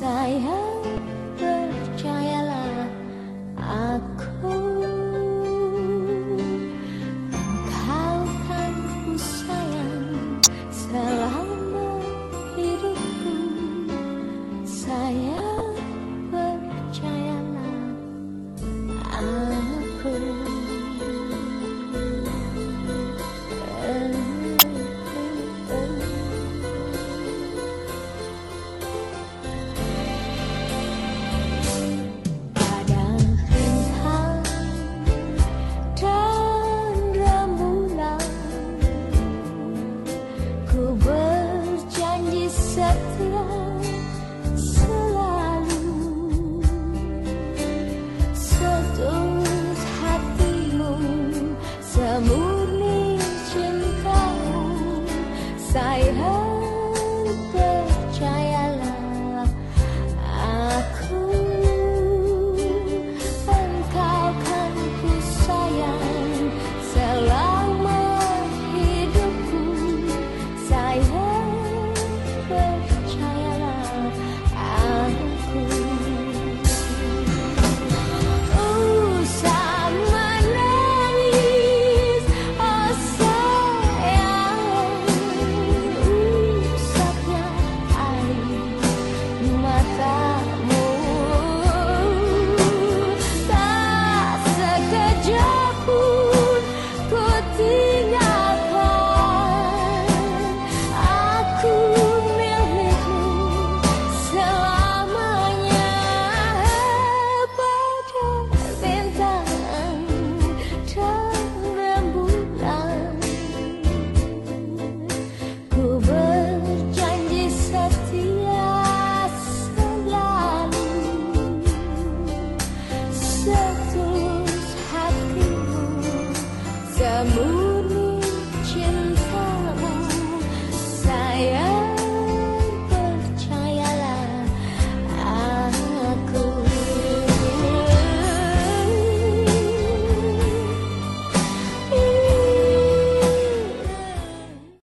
sayang percayalah aku. Engkau kan ku sayang selama hidupku. Sayang percayalah aku. accepting setulus hatimu semurni cinta